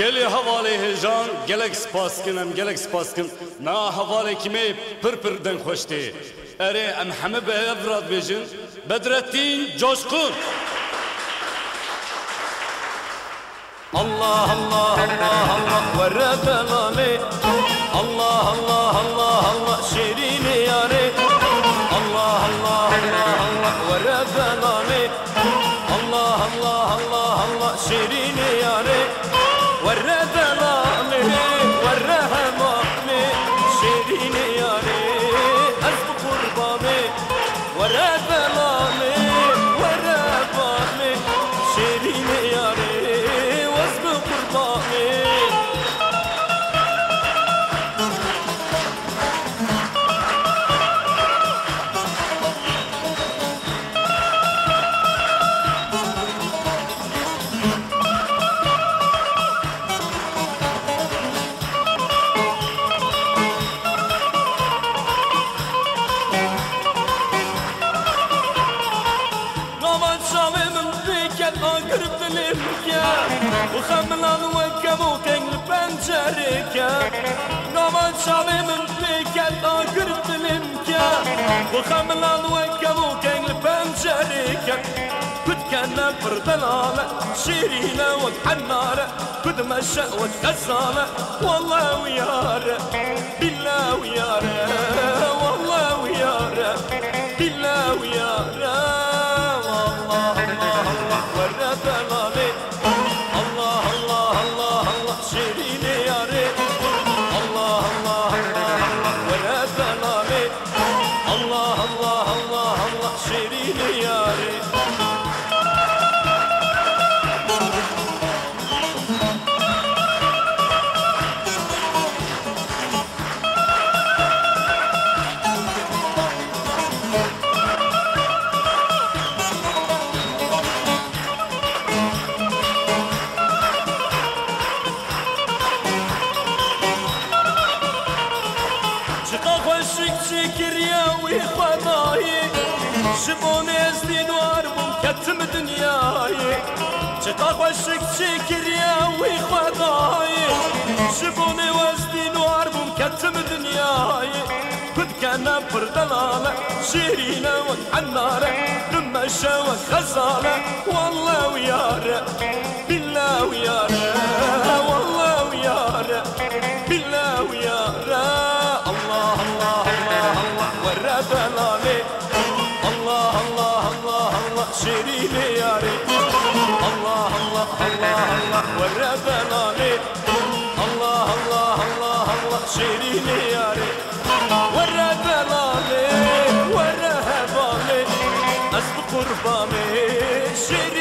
Geli havale hejan, gelek spaskın em gelek spaskın. Na havale kime pır pırden hoşti. Eri em heme be evrad bejin. Bedrettin Coşkun. Allah Allah Allah Allah ve rebelale. Allah Allah Allah Allah şerini yare. Allah Allah Allah Allah ve rebelale. Allah Allah Allah Allah şerini yare. وكبو كان البنجريكة نومان شامي من ذيك الأقرب للمكة وخملان وكبو كان البنجريكة كنت كان بردلالة شيرينة وتحنارة كنت مشى وتغزالة والله ويارة بالله ويارة والله ويارة بالله ويارة الله الله ورا دلالي الله الله الله الله شيريني يا ريت الله الله الله الله شقا خوشك شكريا وخداي شبوني ازدي نوار ممكتم دنياي شقا خوشك شكريا وخداي شبوني وازدي نوار ممكتم دنياي كنت كان بردلالة شيرينة وحنارة لما شاوك غزالة والله ويارة الله الله شيريني يا ريت. الله الله الله الله ورا دلالي الله الله الله الله شيريني يا ريت. ورا دلالي ورا هبالي أسبق قرباني شيريني